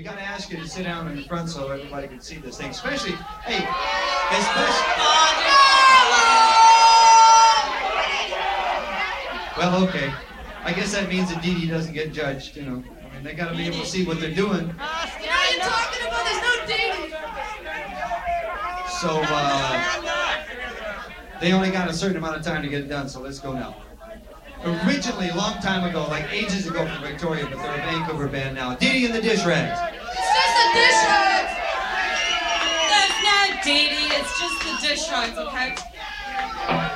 we got to ask you to sit down in the front so everybody can see this thing. Especially, hey, especially. Well, okay. I guess that means that Dee Dee doesn't get judged, you know. I mean, they got to be able to see what they're doing. You know you're talking about? There's no dating. So, uh, they only got a certain amount of time to get it done, so let's go now. Originally, a long time ago, like ages ago from Victoria, but they're a Vancouver band now. Dee Dee and the Dishrags. Dish rag. There's no Dee Dee, it's just the Dishrags, okay?